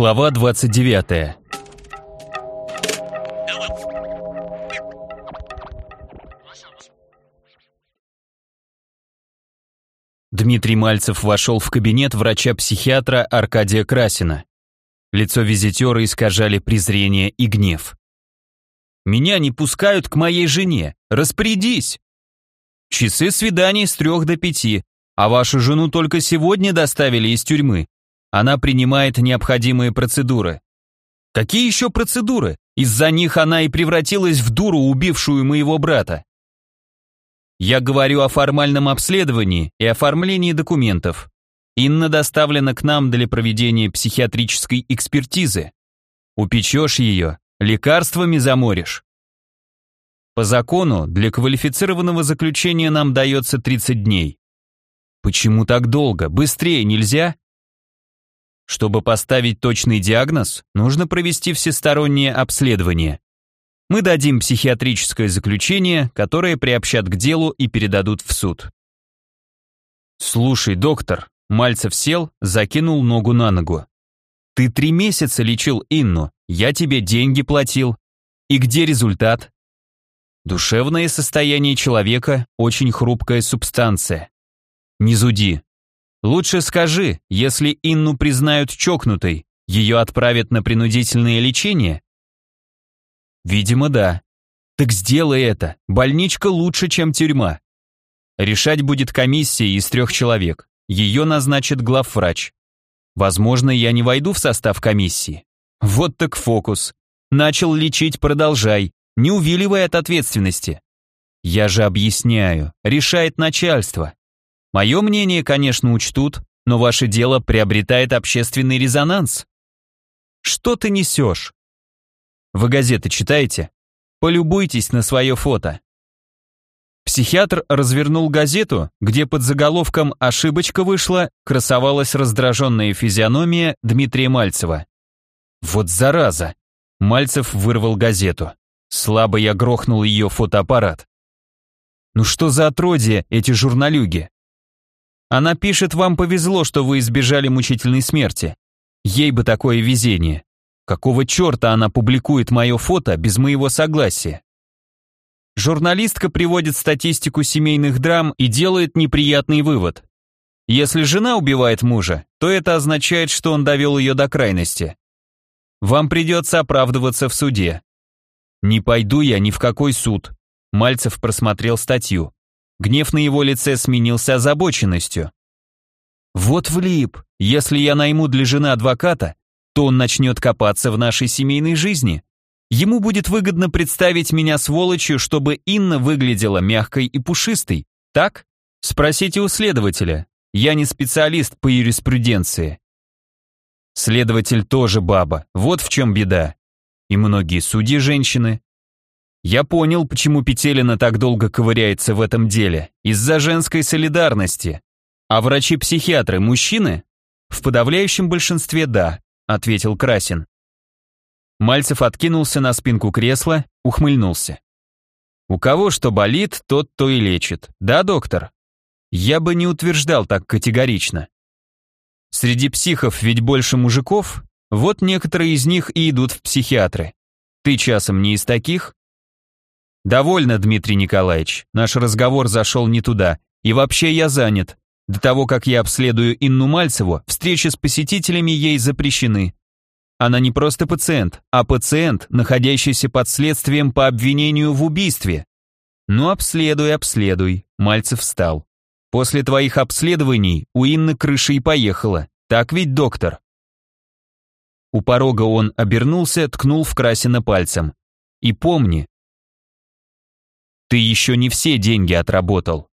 Глава 29 Дмитрий Мальцев вошел в кабинет врача-психиатра Аркадия Красина. Лицо визитера искажали презрение и гнев. «Меня не пускают к моей жене. Распорядись!» «Часы свиданий с трех до пяти, а вашу жену только сегодня доставили из тюрьмы. Она принимает необходимые процедуры». «Какие еще процедуры? Из-за них она и превратилась в дуру, убившую моего брата». Я говорю о формальном обследовании и оформлении документов. Инна доставлена к нам для проведения психиатрической экспертизы. Упечешь ее, лекарствами заморишь. По закону для квалифицированного заключения нам дается 30 дней. Почему так долго? Быстрее нельзя? Чтобы поставить точный диагноз, нужно провести всестороннее обследование. Мы дадим психиатрическое заключение, которое приобщат к делу и передадут в суд. Слушай, доктор, Мальцев сел, закинул ногу на ногу. Ты три месяца лечил Инну, я тебе деньги платил. И где результат? Душевное состояние человека – очень хрупкая субстанция. Не зуди. Лучше скажи, если Инну признают чокнутой, ее отправят на принудительное лечение? Видимо, да. Так сделай это. Больничка лучше, чем тюрьма. Решать будет комиссия из трех человек. Ее назначит главврач. Возможно, я не войду в состав комиссии. Вот так фокус. Начал лечить, продолжай. Не увиливай от ответственности. Я же объясняю. Решает начальство. Мое мнение, конечно, учтут, но ваше дело приобретает общественный резонанс. Что ты несешь? Вы газеты читаете? Полюбуйтесь на свое фото. Психиатр развернул газету, где под заголовком «Ошибочка вышла» красовалась раздраженная физиономия Дмитрия Мальцева. Вот зараза! Мальцев вырвал газету. Слабо я грохнул ее фотоаппарат. Ну что за отродье эти журналюги? Она пишет, вам повезло, что вы избежали мучительной смерти. Ей бы такое везение. Какого черта она публикует мое фото без моего согласия? Журналистка приводит статистику семейных драм и делает неприятный вывод. Если жена убивает мужа, то это означает, что он довел ее до крайности. Вам придется оправдываться в суде. Не пойду я ни в какой суд. Мальцев просмотрел статью. Гнев на его лице сменился озабоченностью. Вот влип. Если я найму для жены адвоката, то он начнет копаться в нашей семейной жизни. Ему будет выгодно представить меня сволочью, чтобы Инна выглядела мягкой и пушистой. Так? Спросите у следователя. Я не специалист по юриспруденции. Следователь тоже баба, вот в чем беда. И многие судьи женщины. Я понял, почему Петелина так долго ковыряется в этом деле. Из-за женской солидарности. А врачи-психиатры мужчины? В подавляющем большинстве да ответил Красин. Мальцев откинулся на спинку кресла, ухмыльнулся. У кого что болит, тот то и лечит. Да, доктор? Я бы не утверждал так категорично. Среди психов ведь больше мужиков, вот некоторые из них и идут в психиатры. Ты часом не из таких? Довольно, Дмитрий Николаевич, наш разговор зашел не туда, и вообще я занят. До того, как я обследую Инну Мальцеву, встречи с посетителями ей запрещены. Она не просто пациент, а пациент, находящийся под следствием по обвинению в убийстве. Ну, обследуй, обследуй. Мальцев встал. После твоих обследований у Инны крыша и поехала. Так ведь, доктор? У порога он обернулся, ткнул в Красина пальцем. И помни, ты еще не все деньги отработал.